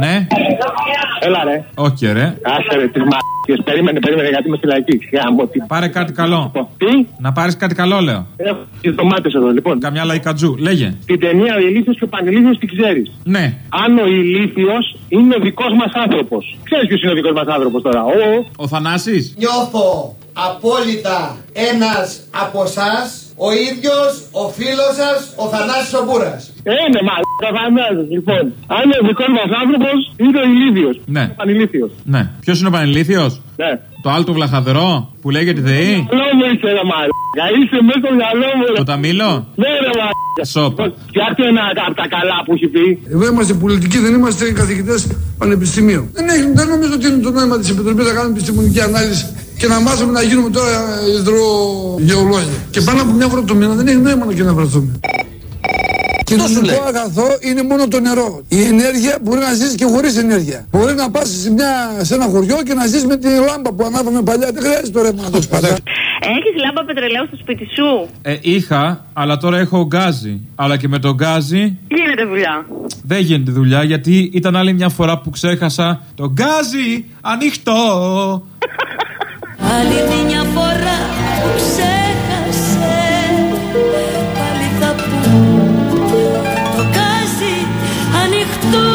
Ναι. Έλα ρε. Όχι, ρε. Άσε ρε, τις μαλακίες. Περίμενε, περίμενε, γιατί είμαι στη λαϊκή. Γάμο, τι... Πάρε κάτι καλό. Τι; Να πάρεις κάτι καλό, λέω. Έχω τις ντομάτες εδώ, λοιπόν. Καμιά λαϊκατζού. Λέγε. Την ταινία Ο Ηλίθιος και ο Πανηλίθιος τη ξέρεις. Ναι. Αν ο Ηλίθιος είναι ο δικός μας άνθρωπος. Ξέρεις ποιος είναι ο δικός μας άνθρωπος τώρα; Ο... Ο Θανάσης. Νιώθω απόλυτα ένας από εσάς, ο ίδιος ο φίλος σας, ο Θανάσης ο Μπούρας. Ε, ναι, μαλάκα φαντάζεσαι, λοιπόν. Αν είναι ο δικός μας άνθρωπος, είναι ο Ηλίθιος. Ναι. Ο Πανηλίθιος. Ναι. Ποιος είναι ο Πανελήθιο. Ναι. Το άλλο το βλαχαδρό που λέγεται ΔΕΗ. Καλό μου είσαι ρε μαλάκα. Είσαι μέσα στο μυαλό μου ρε. Το Ταμήλο. Ναι ρε μαλάκα. Σόπα. Φτιάξτε ένα από τα καλά που έχει πει; Εδώ είμαστε πολιτικοί, δεν είμαστε καθηγητές πανεπιστημίου. Δεν, έχει, δεν νομίζω ότι είναι το νόημα της Επιτροπής να κάνουμε επιστημονική ανάλυση και να μάθουμε να γίνουμε τώρα υδρογεολόγοι. Και πάνω από μια φορά το μήνα δεν έχει νόημα να και να βρεθούμε. Κοινωνικό αγαθό είναι μόνο το νερό. Η ενέργεια μπορεί να ζήσει και χωρίς ενέργεια. Μπορεί να πας σε, μια- σε ένα χωριό και να ζήσει με τη λάμπα που ανάβαμε παλιά. Δεν χρειάζεται το ρεύμα να το σπαταλάς. Έχεις λάμπα πετρελαίου στο σπίτι σου; Ε, είχα, αλλά τώρα έχω γκάζι. Αλλά και με το γκάζι Γίνεται δουλειά; δεν γίνεται δουλειά γιατί ήταν άλλη μια φορά που ξέχασα το γκάζι ανοιχτό. Άλλη μια φορά που ξέχασε Πάλι θα πω Το γκάζι ανοιχτό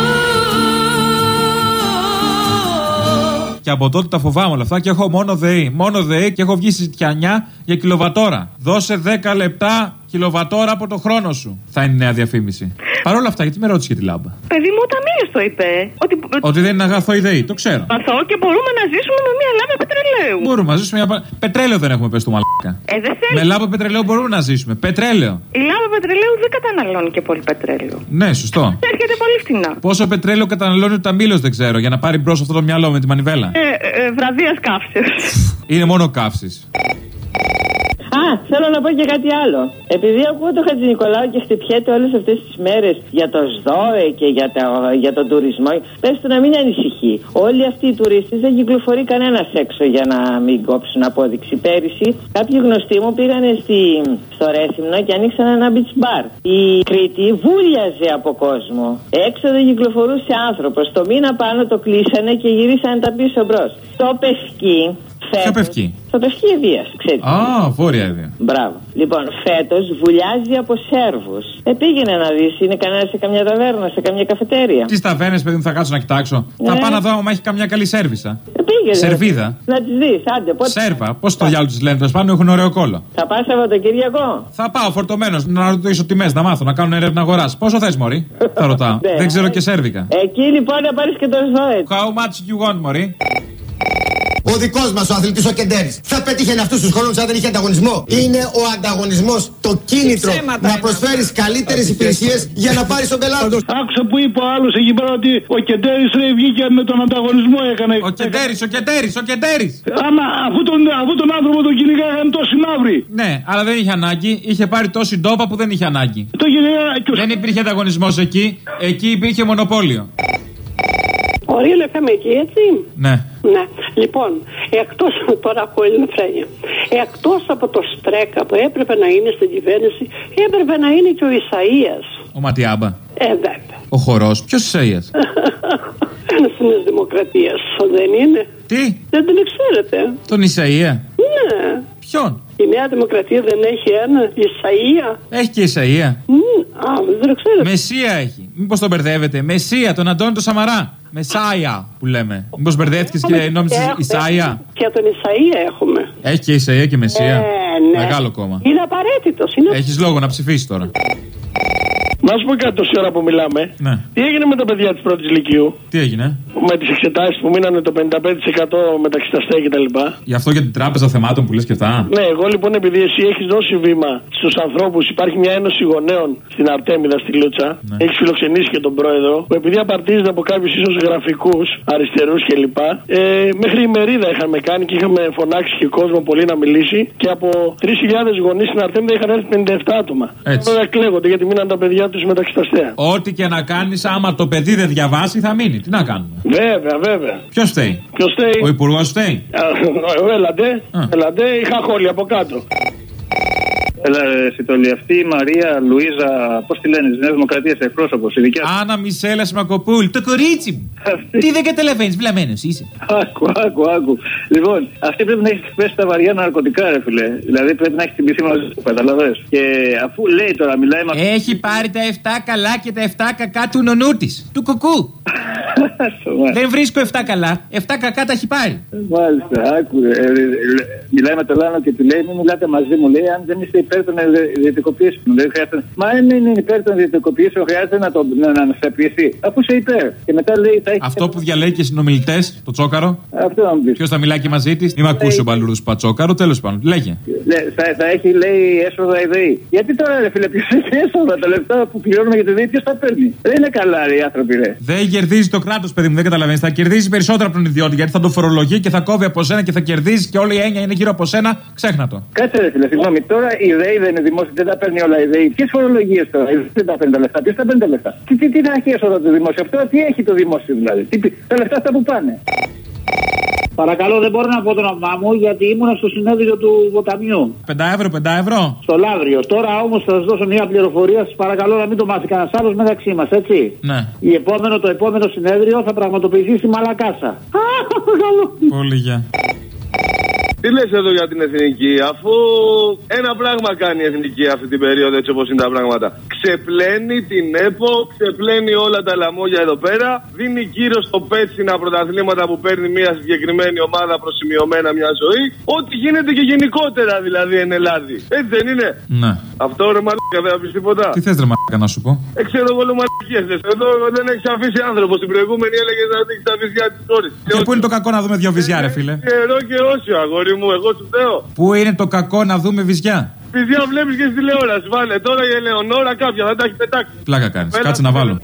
Και από τότε τα φοβάμαι όλα αυτά και έχω μόνο ΔΕΗ. Μόνο ΔΕΗ και έχω βγει στη ζητιανιά για κιλοβατόρα. Δώσε 10 λεπτά κιλοβατόρα από το χρόνο σου. Θα είναι η νέα διαφήμιση. Παρ' όλα αυτά, γιατί με ρώτησε για τη λάμπα; Παιδί μου, ο Ταμείο το είπε. Ότι Ότι δεν είναι αγαθό η ΔΕΗ, το ξέρω. Αθώο και μπορούμε να ζήσουμε με μια λάμπα πετρελαίου. Μπορούμε να ζήσουμε. Μια... Πετρέλαιο δεν έχουμε πέσει του μαλάκα. Ε, δεν θέλεις. Με λάμπα πετρελαίου μπορούμε να ζήσουμε. Πετρέλαιο. Η λάμπα πετρελαίου δεν καταναλώνει και πολύ πετρέλαιο. Ναι, σωστό. Έρχεται πολύ φθηνά. Πόσο πετρέλαιο καταναλώνει ο Ταμήλο δεν ξέρω για να πάρει μπρος αυτό το μυαλό με τη μανιβέλα. Ε, ε, βραδίας καύσεως. Είναι μόνο καύσης. Α, θέλω να πω και κάτι άλλο. Επειδή ακούω το Χατζη Νικολάου και χτυπιέται όλες αυτές τις μέρες για το ΣΔΟΕ και για, το, για τον τουρισμό, πες του να μην ανησυχεί. Όλοι αυτοί οι τουρίστες δεν κυκλοφορεί κανένας έξω για να μην κόψουν απόδειξη. Πέρυσι, κάποιοι γνωστοί μου πήγανε στη, στο Ρέθυμνο και ανοίξαν ένα beach bar. Η Κρήτη βούλιαζε από κόσμο. Έξω δεν κυκλοφορούσε άνθρωπος. Το μήνα πάνω το κλείσανε και γυρίσανε τα πίσω μπρος. Το Πευκή. Ποιο φέτος- πευκή. Στο Πευκή Ευεία, ξέρετε. Α, βόρεια έδεια. Μπράβο. Λοιπόν, φέτος βουλιάζει από Σέρβους. Ε, πήγαινε να δεις, είναι κανένα σε καμιά ταβέρνα, σε καμιά καφετέρια. Τι ταβέρνες, παιδί μου, θα κάτσω να κοιτάξω. Ναι. Θα πάω να δω άμα έχει καμιά καλή σέρβισα. Ε, πήγαινε. Σερβίδα. Να τις δεις, άντε, πότε. Σέρβα, πώς το διάλογο της λένε, τέλος πάντων έχουν ωραίο κόλλο. Θα πας Σαββατοκύριακο; Θα πάω φορτωμένος να ρωτήσω τιμές, να μάθω, να κάνω έρευνα αγοράς. Πόσο θες, Μωρή, θα ρωτάω. Ναι. Δεν ξέρω και σέρβικα. Εκεί λοιπόν να πάρεις και το ΣΔΟΕ. How much you want, Μωρή; Ο δικός μας ο αθλητής ο Κεντέρης θα πετύχαινε αυτούς τους χρόνους αν δεν είχε ανταγωνισμό. Είναι ο ανταγωνισμός το κίνητρο να προσφέρεις καλύτερες υπηρεσίες για να πάρεις τον πελάτη. Άκουσα που είπε ο άλλος εκεί πέρα ότι ο Κεντέρης ρε βγήκε με τον ανταγωνισμό έκανε. Ο Κεντέρης, ο Κεντέρης, ο Κεντέρης. Άμα αφού τον, αφού τον άνθρωπο τον κυνηγάγανε τόσοι μαύροι. Ναι, αλλά δεν είχε ανάγκη. Είχε πάρει τόση ντόπα που δεν είχε ανάγκη. Το κυνηγά και ο Δεν υπήρχε ανταγωνισμός εκεί. Εκεί υπήρχε μονοπόλιο. Ωραία FM εκεί, έτσι. Ναι. Ναι. Λοιπόν, εκτός τώρα από ελληνοφρένια, εκτός από το Στρέκα που έπρεπε να είναι στην κυβέρνηση, έπρεπε να είναι και ο Ισαΐας. Ο Ματιάμπα. Ε, βέβαια. Ο χορός. Ποιος Ισαία. Ένας της Δημοκρατίας, δεν είναι. Τι, Δεν την ξέρετε. τον Ισαία. Ναι. Ποιον; Η Νέα Δημοκρατία δεν έχει ένα Ισαΐα. Έχει και Ισαία. Μμ, Α, δεν το ξέρετε. Μεσία έχει. Μήπως τον μπερδεύετε. Μεσία, τον Αντώνη τον Σαμαρά. Μεσάια που λέμε. Μήπως μπερδεύτηκες και νόμιζε Έχουμε- Ισάια; Και τον Ισαΐα έχουμε. Έχει και Ισαία και Μεσία. Ε, ναι. Μεγάλο κόμμα. Είναι απαραίτητος. Είναι... Έχεις λόγο να ψηφίσεις τώρα. Να σου πω κάτι τόση ώρα που μιλάμε. Ναι. Τι έγινε με τα παιδιά της πρώτης Λυκείου, Τι έγινε; με τις εξετάσεις που μείνανε το 55% μεταξύ τα αστέα κτλ. Γι' αυτό για την τράπεζα θεμάτων που λες και αυτά. Ναι, εγώ λοιπόν επειδή εσύ έχεις δώσει βήμα στους ανθρώπους, υπάρχει μια ένωση γονέων στην Αρτέμιδα στη Λούτσα. Ναι. Έχεις φιλοξενήσει και τον πρόεδρο, που επειδή απαρτίζεται από κάποιους ίσως γραφικούς, αριστερούς κλπ. Ε, μέχρι ημερίδα είχαμε κάνει και είχαμε φωνάξει και κόσμο πολύ να μιλήσει. Και από 3.000 γονείς στην Αρτέμιδα είχαν έρθει 57 άτομα. Έτσι. Βέβαια κλαίγονται γιατί μείναν τα παιδιά τους μεταξύ τα αστέα. Ό,τι και να κάνεις, άμα το παιδί δεν διαβάσει, θα μείνει. Τι να κάνουμε; Βέβαια, βέβαια. Ποιος φταίει; Ποιος φταίει; Ο υπουργός φταίει; Α, Έλατε, Α. έλατε, είχα χόλια από κάτω. Έλα, ρε, Σιτολή, αυτή η Μαρία Λουίζα, πώς τη λένε, τη Νέας Δημοκρατίας, εκπρόσωπος, η δικιά σου. Άννα Μισέλα Μακοπούλ, το κορίτσι μου. Τι δεν καταλαβαίνεις, βλαμμένος είσαι. Άκου, άκου, άκου. Λοιπόν, αυτή πρέπει να έχει πέσει τα βαριά ναρκωτικά, ρε φιλέ. Δηλαδή πρέπει να έχει τιμηθεί μαζί του, καταλαβέ. Και αφού λέει τώρα, μιλάει με Έχει πάρει τα 7 καλά και τα 7 κακά του νονού της, του κουκού. Δεν βρίσκω 7 καλά. 7 κακά τα έχει πάρει. Μάλιστα, άκου. ε, ε, ε, μιλάει με τον Λάνο και του λέει: Μην μιλάτε μαζί μου. Λέει: Αν δεν είστε υπέρ των ιδιωτικοποιήσεων. Δεν χρειάζεται. Μα αν είναι υπέρ των ιδιωτικοποιήσεων, χρειάζεται να, το, να, να σε πειθεί. Αφού είσαι υπέρ. Και μετά λέει: θα έχει Αυτό που διαλέγει και συνομιλητές, το τσόκαρο. Αυτό να μου πεις. Ποιος θα μιλάει και μαζί της. Μην με ακούσει ο Μπαλούρδος Πατσόκαρο, τέλος πάντων. Λέγε. Ναι, θα, θα έχει, λέει, έσοδα η ΔΕΗ. Γιατί τώρα, ρε φίλε, ποιος έχει έσοδα, τα λεφτά που πληρώνουμε για τη ΔΕΗ, ποιος τα παίρνει; Δεν είναι καλά, ρε, οι άνθρωποι, ρε. Δεν κερδίζει το κράτος, παιδί μου, δεν καταλαβαίνεις. Θα κερδίζει περισσότερο από τον ιδιώτη γιατί θα το φορολογεί και θα κόβει από σένα και θα κερδίζει και όλη η έννοια είναι γύρω από σένα. Ξέχνα το. Κάτσε, ρε, φίλε, συγγνώμη. Τώρα η ΔΕΗ δεν είναι δημόσια, δεν τα παίρνει όλα η ΔΕΗ. Ποιες φορολογίες τώρα, η ΔΕΗ δεν τα παίρνει τα λεφτά. Ποιος τα παίρνει τα λεφτά. Τι, τι, τι θα έχει έσοδα το δημόσιο. Αυτό τι έχει το δημόσιο δηλαδή. Τι, τα λεφτά αυτά που πάνε. Παρακαλώ, δεν μπορώ να πω το όνομά μου γιατί ήμουν στο συνέδριο του Βοταμιού. 5 ευρώ, 5 ευρώ. Στο Λαύριο. Τώρα όμως θα σας δώσω μια πληροφορία. Σας παρακαλώ να μην το μάθει κανένας άλλος μεταξύ μας, έτσι. Ναι. Η επόμενο, το επόμενο συνέδριο θα πραγματοποιηθεί στη Μαλακάσα. Πολύ γεια. Τι λες εδώ για την εθνική, αφού ένα πράγμα κάνει η εθνική αυτή την περίοδο έτσι όπως είναι τα πράγματα. Ξεπλένει την ΕΠΟ, ξεπλένει όλα τα λαμόγια εδώ πέρα, δίνει κύριο στο πέτσινα πρωταθλήματα που παίρνει μια συγκεκριμένη ομάδα προσημειωμένα μια ζωή. Ό,τι γίνεται και γενικότερα δηλαδή εν Ελλάδη. Έτσι δεν είναι; Ναι. Αυτό ρε μαλάκα δεν θα πεις τίποτα. Τι θες, ρε μαλάκα να σου πω; Ε, ξέρω εγώ μαλακίες λες. Εδώ δεν έχεις αφήσει άνθρωπο. Στην προηγούμενη έλεγε να δείξει τα βυζιά της κόρης. Και πού είναι το κακό να δούμε δύο βυζιά, ρε φίλε; Καιρό και όσιο αγόρι μου, εγώ σου λέω. Πού είναι το κακό να δούμε βυζιά; Βυζιά βλέπεις και στη τηλεόραση. Βάλε τώρα η Ελεονόρα κάποια θα τα έχεις πετάξει. Πλάκα κάνεις. Έλα, Κάτσε να έλα. βάλω.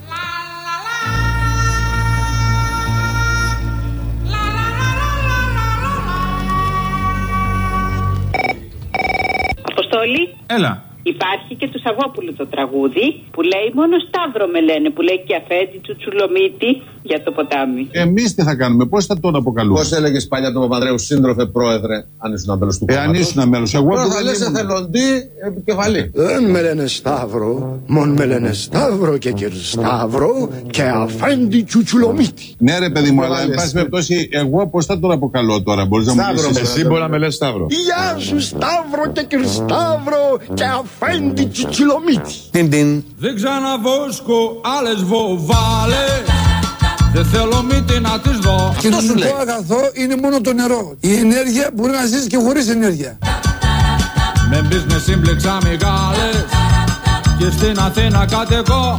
Αποστόλη. Έλα. Υπάρχει και τους Σαββόπουλου το τραγούδι που λέει μόνο Σταύρο με λένε, που λέει και αφέντη του Τσουλομίτη για το ποτάμι. Εμείς τι θα κάνουμε, πώς θα τον αποκαλούμε; Πώς έλεγε παλιά τον Παπανδρέου, σύντροφε πρόεδρε, αν ήσουν μέλο του Ε, κόμματος; αν ήσουν μέλο. Εγώ Τώρα που θα δεν λες ήμουν. εθελοντή επικεφαλή. Δεν με λένε Σταύρο, μόνο με λένε Σταύρο και κύριε Σταύρο και αφέντη τσουτσουλομίτη. Ναι, ρε παιδί μου, αλλά εν Βάλες. πάση περιπτώσει, εγώ πώς θα τον αποκαλώ τώρα, μπορείς να μου Σταύρο, πεις. εσύ μπορεί να με λε Σταύρο. Γεια σου Σταύρο και κύριε Σταύρο και αφέντη τσουτσουλομίτη. Δεν ξαναβόσκω άλλες βοβάλες Δεν θέλω μύτη να τις δω Και το ζωτικό αγαθό είναι μόνο το νερό. Η ενέργεια μπορεί να ζήσει και χωρίς ενέργεια. Με business σύμπλεξα μεγάλες Και στην Αθήνα κατοικώ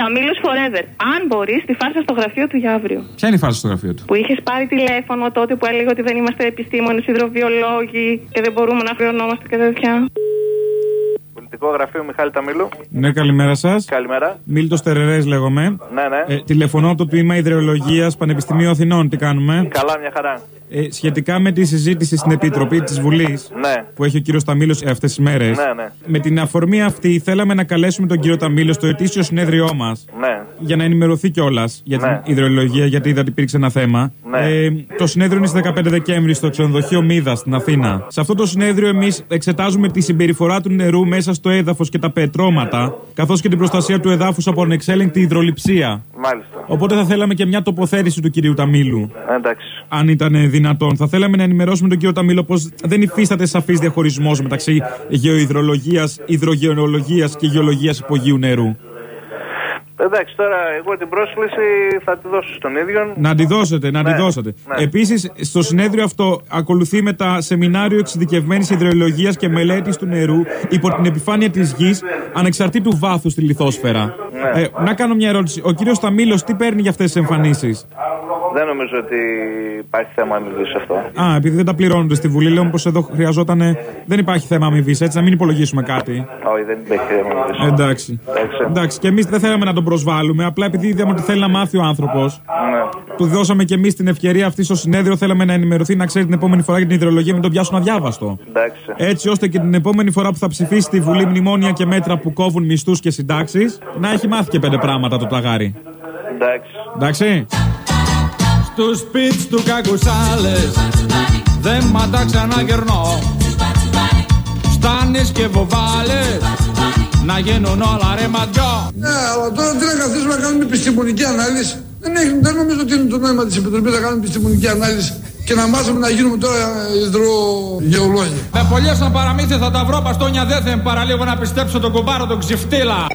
Ταμίλο Forever. Αν μπορείς, τη φάρσα στο γραφείο του για αύριο. Ποια είναι η φάση στο γραφείο του; Που είχες πάρει τηλέφωνο τότε που έλεγε ότι δεν είμαστε επιστήμονες, υδροβιολόγοι και δεν μπορούμε να χρεωνόμαστε και τέτοια. Πολιτικό γραφείο Μιχάλη Ταμίλου. Ναι, καλημέρα σας. Καλημέρα. Μίλτος Τερερές λέγομαι. Ναι, ναι. Ε, τηλεφωνώ από το τμήμα Ιδεολογίας Πανεπιστημίου Αθηνών. Τι κάνουμε; Καλά, μια χαρά. Ε, σχετικά με τη συζήτηση στην Επιτροπή της Βουλής Ναι. που έχει ο κύριος Ταμίλος αυτές τις μέρες. Ναι, ναι. Με την αφορμή αυτή, θέλαμε να καλέσουμε τον κύριο Ταμίλο στο ετήσιο συνέδριό μας. Ναι. Για να ενημερωθεί κιόλας για την Ναι. ιδεολογία, γιατί είδα ότι υπήρξε ένα θέμα. Ναι. Ε, το συνέδριο είναι στις 15 Δεκέμβρη στο ξενοδοχείο Μίδα στην Αθήνα. Σε αυτό το συνέδριο, εμείς εξετάζουμε τη συμπεριφορά του νερού μέσα στο έδαφος και τα πετρώματα, καθώς και την προστασία του εδάφους από ανεξέλεγκτη υδροληψία. Μάλιστα. Οπότε θα θέλαμε και μια τοποθέτηση του κυρίου Ταμίλου. Εντάξει. Αν ήταν δυνατόν. Θα θέλαμε να ενημερώσουμε τον κύριο Ταμίλο πως δεν υφίσταται σαφής διαχωρισμός μεταξύ γεωϊδρολογίας, υδρογεωλογία και γεωλογίας υπογείου νερού. Εντάξει, τώρα εγώ την πρόσκληση θα τη δώσω στον ίδιο. Να τη δώσετε, να Ναι, τη δώσετε. ναι. Επίσης, στο συνέδριο αυτό ακολουθεί με τα σεμινάριο εξειδικευμένης υδρολογία και μελέτης του νερού υπό την επιφάνεια της γης, ανεξαρτήτου βάθους στη λιθόσφαιρα. Ναι. Ε, να κάνω μια ερώτηση. Ο κύριος Ταμίλος τι παίρνει για αυτές τις εμφανίσεις; Δεν νομίζω ότι υπάρχει θέμα αμοιβής σε αυτό. Α, επειδή δεν τα πληρώνονται στη Βουλή, λέω πως εδώ χρειαζόταν. Δεν υπάρχει θέμα αμοιβής, έτσι, να μην υπολογίσουμε κάτι. Όχι, δεν υπάρχει θέμα αμοιβής. Εντάξει. Εντάξει, και εμείς δεν θέλαμε να τον προσβάλλουμε. Απλά επειδή είδαμε ότι θέλει να μάθει ο άνθρωπος, Ναι. του δώσαμε και εμείς την ευκαιρία αυτή στο συνέδριο. Θέλαμε να ενημερωθεί, να ξέρει την επόμενη φορά για την ιδεολογία, μην τον πιάσουν αδιάβαστο. Εντάξει. Έτσι ώστε και την επόμενη φορά που θα ψηφίσει τη Βουλή μνημόνια και μέτρα που κόβουν μισθούς και συντάξεις, να έχει μάθει και πέντε πράγματα το ταγάρι. Εντάξει. Εντάξει. Στους σπίτς του κακουσάλες Δεν μ' τα ξαναγερνώ. Στα Στάνεις και βοβάλες. Να γίνουν όλα ρε μαντιό Ναι, αλλά τώρα τι να καθίσουμε να κάνουμε επιστημονική ανάλυση. Δεν, έχει, δεν νομίζω ότι είναι το νόημα της Επιτροπής να κάνουμε επιστημονική ανάλυση και να μάθουμε να γίνουμε τώρα υδρογεολόγοι. Με πολλές σαν παραμύθια θα τα βρω παστόνια δεν θα παραλίγο να πιστέψω τον κουμπάρο τον ξυφτήλα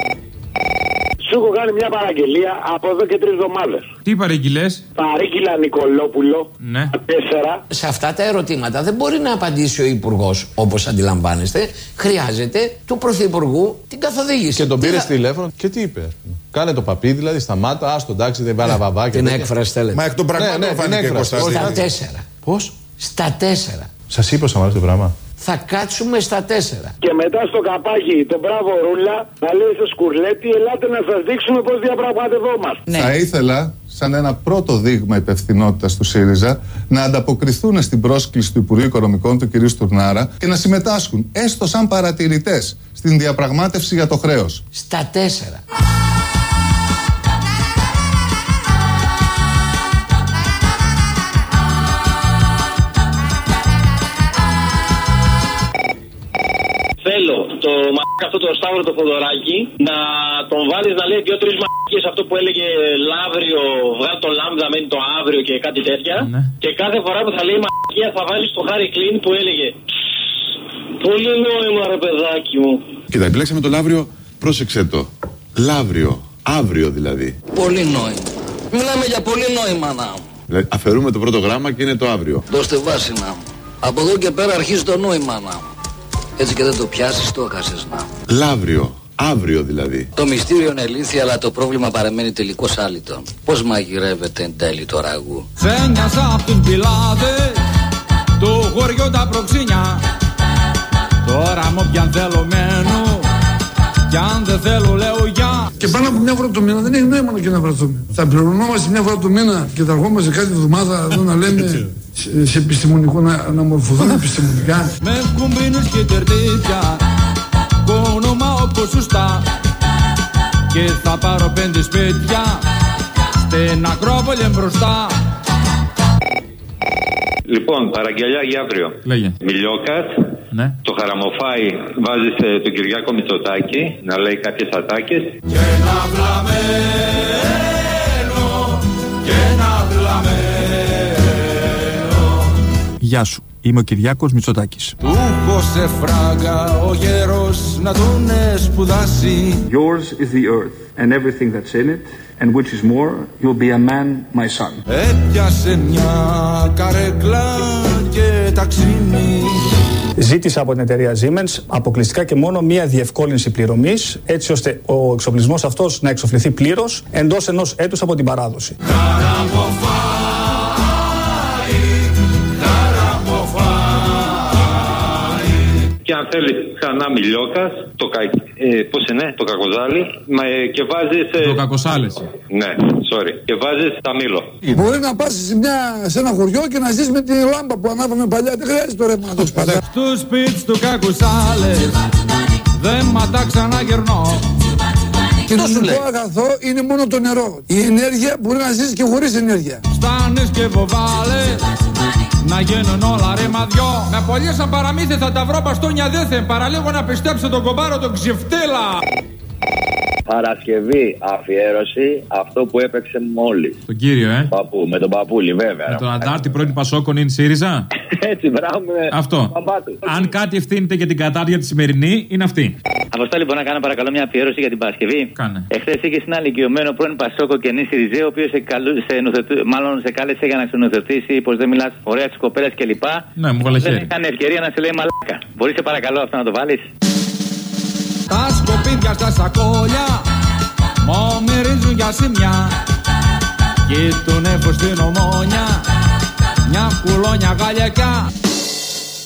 Σου έχω κάνει μια παραγγελία από εδώ και τρεις εβδομάδες. Τι παρήγγειλε. Παρήγγειλα Νικολόπουλο. Ναι. Τέσσερα. Σε αυτά τα ερωτήματα δεν μπορεί να απαντήσει ο Υπουργός όπως αντιλαμβάνεστε. Χρειάζεται του Πρωθυπουργού την καθοδήγηση. Και τον Τι πήρε θα- τηλέφωνο και τι είπε; Κάνε το παπί, δηλαδή σταμάτα, ας τον τάξη, δεν βάλα βαβά και Την τέτοια. έκφραση θέλετε. Μα εκ των πραγμάτων Ναι, ναι, φάνηκε, την έκφραση. Κωνσταντίνε. Στα τέσσερα. Πώς; Στα τέσσερα. Σας είπα, Σαμαρά, το πράγμα. Θα κάτσουμε στα τέσσερα. Και μετά στο καπάκι τον μπράβο ρούλα να λέει στο σκουρλέτι, ελάτε να σας δείξουμε πώς διαπραγματευόμαστε. Θα ήθελα, σαν ένα πρώτο δείγμα υπευθυνότητας του ΣΥΡΙΖΑ, να ανταποκριθούν στην πρόσκληση του Υπουργείου Οικονομικών, του κ. Στουρνάρα, και να συμμετάσχουν, έστω σαν παρατηρητές, στην διαπραγμάτευση για το χρέος. Στα τέσσερα. Το μαλάκα αυτό το Σταύρο το Θοδωράκι να τον βάλεις να λέει δύο-τρεις μαλακίες αυτό που έλεγε Λαύριο, βγάλει το λάμδα, μένει το αύριο και κάτι τέτοια. Και κάθε φορά που θα λέει μαλακία θα βάλεις το Χάρη Κλίν που έλεγε Πολύ νόημα ρε παιδάκι μου. Κοίτα, επιλέξαμε το Λαύριο, πρόσεξε το. Λαύριο, αύριο δηλαδή. Πολύ νόημα. Μιλάμε για πολύ νόημα να μου. Δηλαδή, αφαιρούμε το πρώτο γράμμα και είναι το αύριο. Δώστε βάση να μου. Από εδώ και πέρα αρχίζει το νόημα να μου. Έτσι και δεν το πιάσεις, το έχασες να μου. Λαύριο, αύριο δηλαδή. Το μυστήριο είναι ηλίθεια, αλλά το πρόβλημα παραμένει τελικώς άλυτο. Πώς μαγειρεύεται εν τέλει το ραγού; Ξένιασα απ' τους πιλάτες Του χωριού τα προξίνια Τώρα μου πιαν θέλω μένω Κι αν δεν θέλω λέω γεια Και πάνω από μια φορά το μήνα δεν έχει νόημα να και να βρεθούμε. Θα πληρωνόμαστε μια φορά το μήνα και θα ερχόμαστε κάθε εβδομάδα εδώ να λέμε σε, σε επιστημονικό να, να μορφωθούμε επιστημονικά. Με κουμπίνες και τερτίδια Κόνομα όπως σωστά Και θα πάρω πέντε σπίτια Στην Ακρόπολη μπροστά Λοιπόν, παραγγελιά για αύριο. Λέγε. Μιλιόκας, Ναι. το χαραμοφάι βάζει τον Κυριάκο Μητσοτάκη να λέει κάποιες ατάκες. Και ένα βλαμένο Γεια σου. Είμαι ο Κυριάκος Μητσοτάκης. Του έχω σε φράγκα ο γέρος να τον σπουδάσει Yours is the earth and everything that's in it, and which is more, you'll be a man, my son. Έπιασε μια καρέκλα και ταξίνι Ζήτησα από την εταιρεία Siemens αποκλειστικά και μόνο μία διευκόλυνση πληρωμής, έτσι ώστε ο εξοπλισμός αυτός να εξοφληθεί πλήρως εντός ενός έτους από την παράδοση. Και αν θέλει ξανά Μιλιόκα, το, κα... ε, πώς είναι, το κακοζάλι, μα, ε, και βάζει. Το κακοσάλες. Ναι, sorry. Και βάζει τα μήλο. Μπορεί να πας σε, μια, σε ένα χωριό και να ζεις με τη λάμπα που ανάβαμε παλιά. Δεν χρειάζεται το ρεύμα να το έχεις παλιά. Στου σπίτς του κακουσάλες Δεν μα τα ξαναγερνώ Και το συνικό αγαθό είναι μόνο το νερό. Η ενέργεια μπορεί να ζήσει και χωρίς ενέργεια. Στάνες και βοβάλες Να γίνουν όλα ρε μαδιό Με πολλές σαν παραμύθια θα τα βρω μπαστόνια δέθεν Παραλίγο να πιστέψω τον κομπάρο τον ξεφτύλα Παρασκευή αφιέρωση αυτό που έπαιξε μόλις. Τον κύριο, ε. Παππού, με τον παππούλη, βέβαια. Με τον Αντάρτη πρώην Πασόκον είναι ΣΥΡΙΖΑ. Έτσι, μπράβο. με- Αυτό. Παπάτου. Αν κάτι ευθύνεται για την κατάρτια τη σημερινή, είναι αυτή. Αποστόλη, μπορώ να κάνω παρακαλώ μια αφιέρωση για την Παρασκευή; Κάνε. Εχθές είχε ένα ηλικιωμένο πρώην Πασόκο και νη Σιριζέ, ο οποίος σε, καλού- σε νουθετου- μάλλον σε κάλεσε για να ξενουθετήσει πως δεν μιλάς ωραία της κοπέλας κλπ. Ναι, μου βάλε Δεν χέρι. είχαν ευκαιρία να σε λέει μαλάκα. Μπορείς σε παρακαλώ αυτό να το βάλεις; Τα σκοπίδια στα σακόλια Μου μυρίζουν για σημιά Και τον έχω στην ομόνια Μια κουλόνια γαλιακιά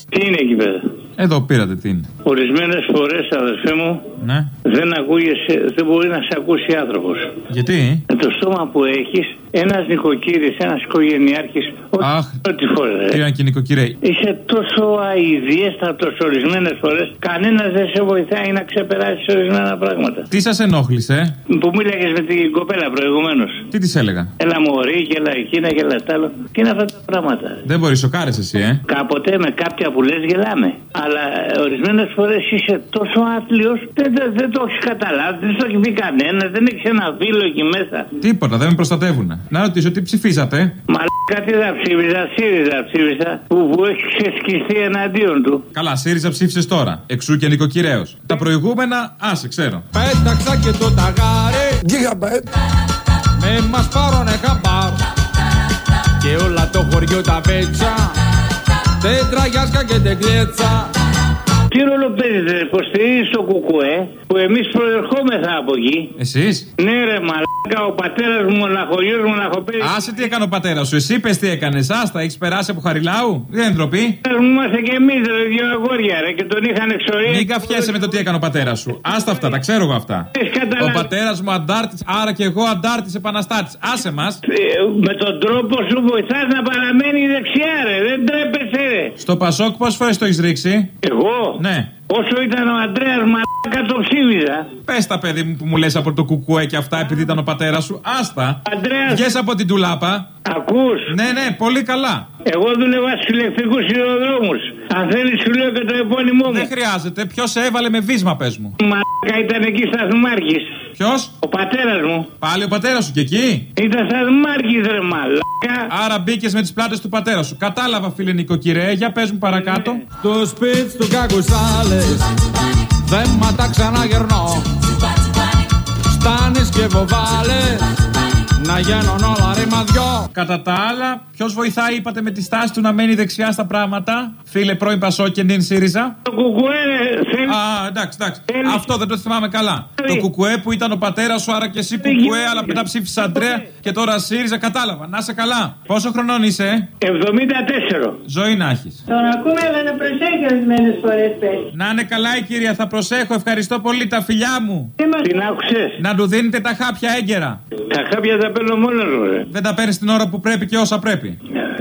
Τι είναι εκεί πέρα; Εδώ πήρατε τι είναι. Ορισμένες φορές, αδερφέ μου, Ναι. δεν, ακούγεσαι, δεν μπορεί να σε ακούσει άνθρωπος. Γιατί; Με το στόμα που έχεις, ένας νοικοκύρης, ένας οικογενειάρχης, Αχ, Ό,τι φορές. κύριε και νοικοκυρέ. Είσαι τόσο αηδιέστατος ορισμένες φορές. Κανένας δεν σε βοηθάει να ξεπεράσεις ορισμένα πράγματα. Τι σας ενόχλησε, Που μίλαγες με την κοπέλα προηγουμένως. τι της έλεγα; Έλα μωρή και έλα εκείνα και έλα τ' άλλο. Τι είναι αυτά τα πράγματα; Δεν μπορεί, σοκάρε εσύ, ε. Κάποτε με κάποια που λες γελάμε. Αλλά ορισμένες φορές είσαι τόσο άθλιος, δεν, δεν, δεν το έχεις καταλάβει, δεν το έχει πει κανένα, δεν έχεις ένα φίλο εκεί μέσα. Τίποτα, δεν με προστατεύουν. Να ρωτήσω, τι ψηφίσατε; Μαλάκα τι θα ψήφιζα, ΣΥΡΙΖΑ ψήφιζα, που, που έχει ξεσκιστεί εναντίον του. Καλά, ΣΥΡΙΖΑ ψήφισες τώρα. Εξού και νοικοκυρέο. Τα προηγούμενα, άσε, ξέρω. Πέταξα και το ταγάρι Με μας πάρουνε χαμπάρ Και όλα το χωριό τα πέτσα Τετραγιάσκα και τεκλέτσα Τι ρόλο παίζετε, υποστηρίζει το κουκουέ, που εμείς προερχόμεθα από εκεί. Εσείς; Ναι, ρε μαλάκα, ο πατέρας μου μοναχογείο μοναχοπέδι. Άσε τι έκανε ο πατέρας σου. Εσύ πες τι έκανες. Άστα, έχεις περάσει από χαριλάου; Δεν είναι ντροπή. Μου είμαστε και εμείς, ρε, δύο αγόρια, ρε, και τον είχαν εξορίσει. Μην καφιέσαι με το τι έκανε ο πατέρας σου. Άστα αυτά, τα ξέρω εγώ αυτά. Ο πατέρας μου αντάρτης, άρα και εγώ αντάρτης επαναστάτης. Άσε μας. Με τον τρόπο σου βοηθάς να παραμένει δεξιά, ρε. Δεν τρέπεσαι, ρε. Στο Πασόκ πόσε φορές το έχεις ρίξει; Εγώ; Ναι. Όσο ήταν ο Αντρέας Μαλάκα το ψήφιζα. Πες τα παιδί μου που μου λες από το κουκουέ και αυτά επειδή ήταν ο πατέρας σου. Άστα. Αντρέας. Βγες από την τουλάπα. Ακούς. Ναι, ναι, πολύ καλά. Εγώ δούλευα στους ηλεκτρικούς σιδηροδρόμους. Αν θέλεις, σου λέω και το επώνυμό μου. Δεν χρειάζεται. Ποιος σε έβαλε με βίσμα, πες μου. Μαλάκα ήταν εκεί στα Δημάρχη. Ποιος; Ο πατέρας μου. Πάλι ο πατέρας σου και εκεί; Ήταν στα Δημάρχη, ρε μαλάκα. Άρα μπήκες με τις πλάτες του πατέρα σου. Κατάλαβα, φίλε νοικοκυρέ. Για πες μου παρακάτω. Στο σπίτι του κακουσάλες Δεν μα τα ξαναγερνώ Στάνεις και βοβάλες Να γίνουν όλα ρήμα δυο Κατά τα άλλα, ποιος βοηθάει, είπατε, με τη στάση του να μένει δεξιά στα πράγματα; Φίλε πρώην Πασό και νυν ΣΥΡΙΖΑ. Το κουκουέ, θέλει. Α, εντάξει, εντάξει. Αυτό δεν το θυμάμαι καλά. Το κουκουέ που ήταν ο πατέρας σου, άρα και εσύ κουκουέ, αλλά μετά ψήφισες Αντρέα και τώρα ΣΥΡΙΖΑ. Κατάλαβα. Να σε καλά. Πόσο χρονών είσαι, 74. Ζωή να έχεις. Τον ακούμε, αλλά να προσέχει ορισμένες φορές πες. Να είναι καλά η κυρία, θα προσέχω. Ευχαριστώ πολύ τα φιλιά μου. Την άκουσες; Να του δίνετε τα χάπια έγκαιρα. Τα χάπια τα παίρνω μόνο μου, ρε. Δεν τα παίρνεις την ώρα που πρέπει και όσα πρέπει.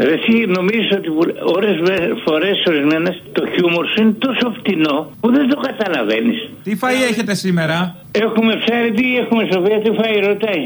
Ρε, εσύ νομίζεις ότι ώρες φορές ορισμένες το χιούμορ σου είναι τόσο φτηνό που δεν το καταλαβαίνεις. Τι φαΐ έχετε σήμερα; Έχουμε ψάρι, τι έχουμε Σοφία, τι φαΐ ρωτάει.